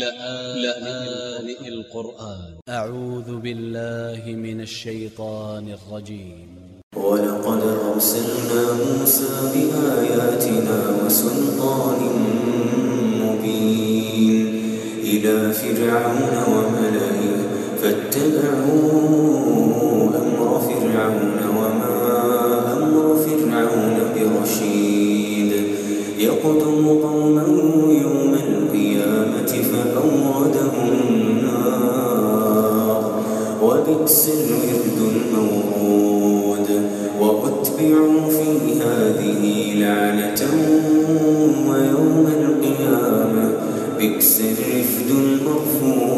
لآن القرآن. أ ع و ذ ب ا ل ل ه من ا ل ش ي ط ا ن ا ل ج ي م ولقد أرسلنا موسى بآياتنا وسلطان مبين. إلى فرعون وملئه فاتبعوا أمر فرعون وما أمر فرعون برشيد. يقدم وأتبعوا في هذه لعنة ويوم القيامة. الرفد المرفود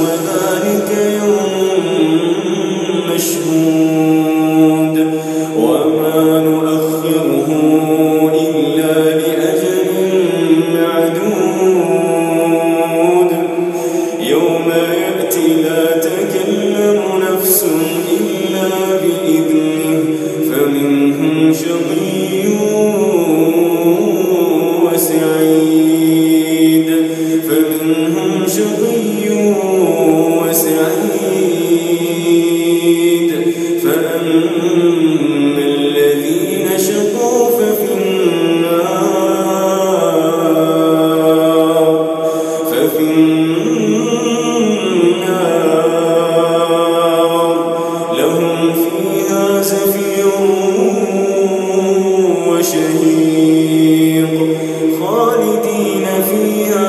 وذلك يوم فمنهم شقي وسعيد. فأما الذين شقوا ففي النار ففي النار. لهم فيها زفير وشهيق خالدين فيها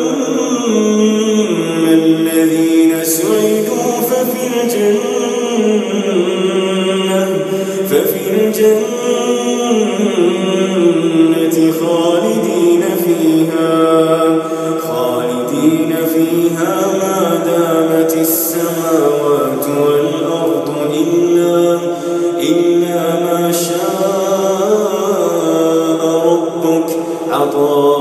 الجنة خالدين فيها خالدين فيها ما دامت السماوات والأرض إلا إلا ما شاء ربك. عطاء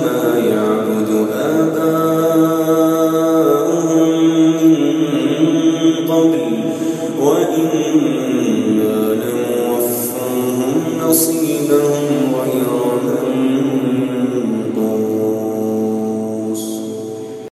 كما